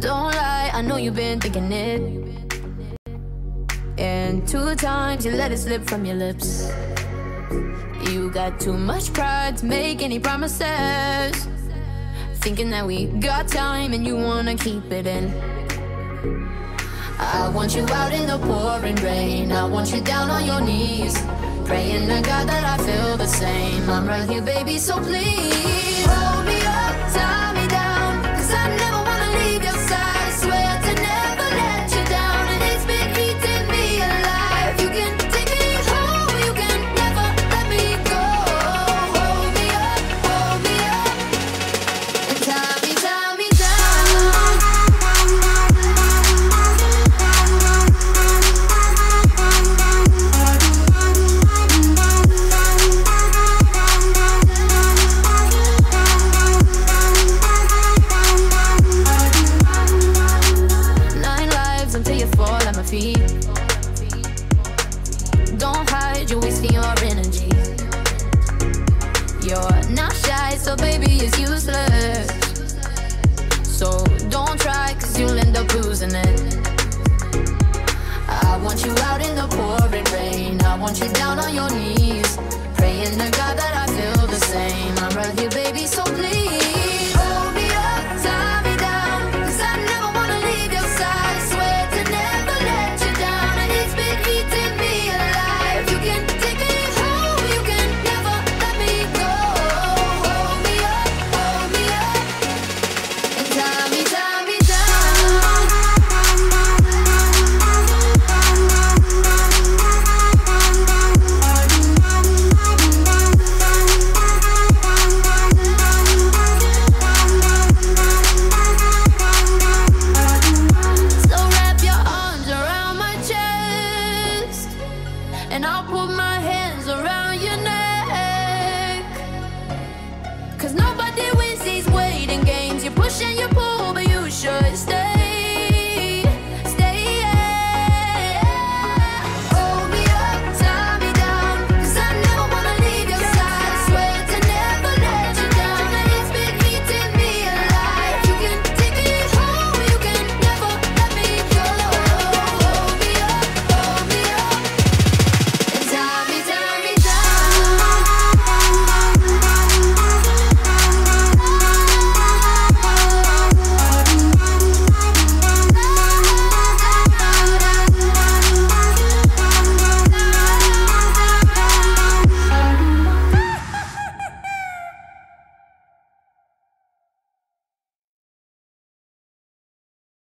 Don't lie, I know you've been thinking it. And two times you let it slip from your lips. You got too much pride to make any promises. Thinking that we got time and you wanna keep it in. I want you out in the pouring rain. I want you down on your knees. Praying to God that I feel the same. I'm right here, baby, so please so baby, it's useless. So don't try, cause you'll end up losing it. I want you out in the pouring rain. I want you down on your knees. Praying to God that I feel the same. I'm